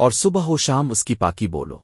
اور صبح و شام اس کی پاکی بولو۔